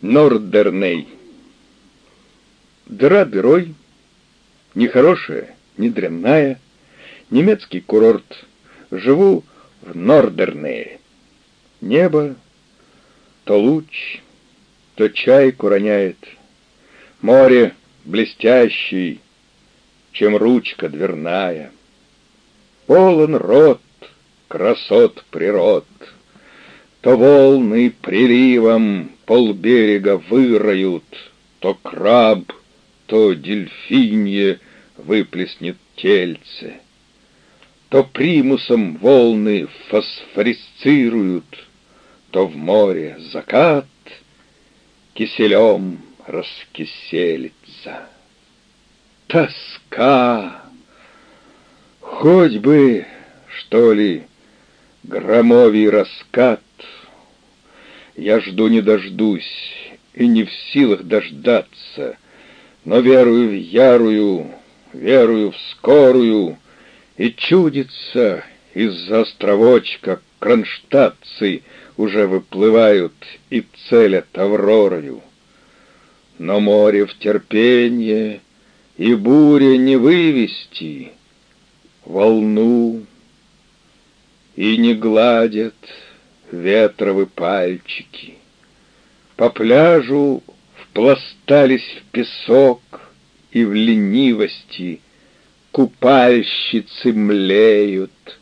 Нордерней. Дыра дырой, не хорошая, не дрянная, немецкий курорт. Живу в Нордернее. Небо то луч, то чайку роняет. Море блестящий, чем ручка дверная. Полон рот красот природ. То волны приливом полберега выроют, То краб, то дельфинье выплеснет тельце, То примусом волны фосфорисцируют, То в море закат киселем раскиселится. Тоска! Хоть бы, что ли, громовий раскат, Я жду не дождусь и не в силах дождаться, Но верую в ярую, верую в скорую, И чудится из-за островочка кронштадтцы Уже выплывают и целят авророю. Но море в терпенье и буря не вывести волну, И не гладят ветровы пальчики. По пляжу впластались в песок, И в ленивости. Купальщицы млеют,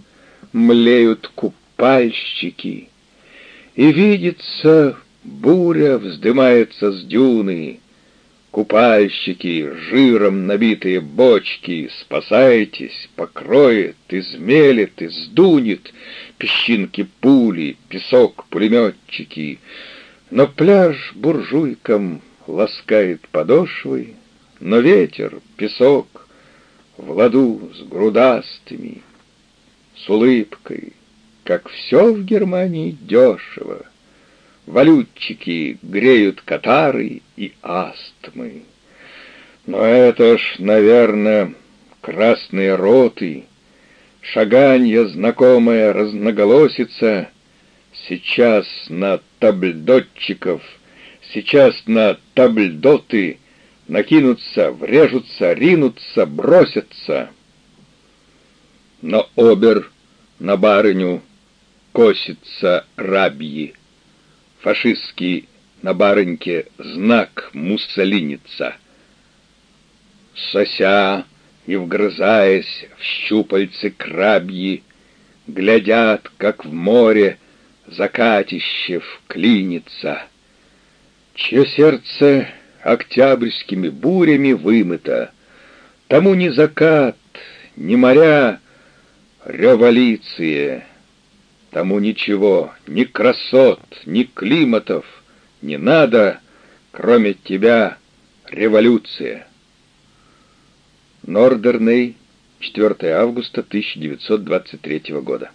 Млеют купальщики, И видится, буря вздымается с дюны, Купальщики, жиром набитые бочки, Спасайтесь, покроет, измелет, издунет Песчинки пули, песок пулеметчики. Но пляж буржуйкам ласкает подошвы, Но ветер, песок в ладу с грудастыми, С улыбкой, как все в Германии дешево валютчики греют катары и астмы. Но это ж, наверное, красные роты, шаганье знакомая разноголосица, сейчас на табльдотчиков, сейчас на табльдоты накинутся, врежутся, ринутся, бросятся. Но обер на барыню косится рабьи фашистский на барыньке знак муссолиница. Сося и вгрызаясь в щупальцы крабьи, Глядят, как в море закатище вклинится, Чье сердце октябрьскими бурями вымыто, Тому ни закат, ни моря, революция — Тому ничего, ни красот, ни климатов не надо, кроме тебя, революция. Нордерней, 4 августа 1923 года.